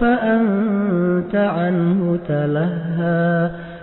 فَأَنتَ عَنْهُ تَلَهَّىٰ.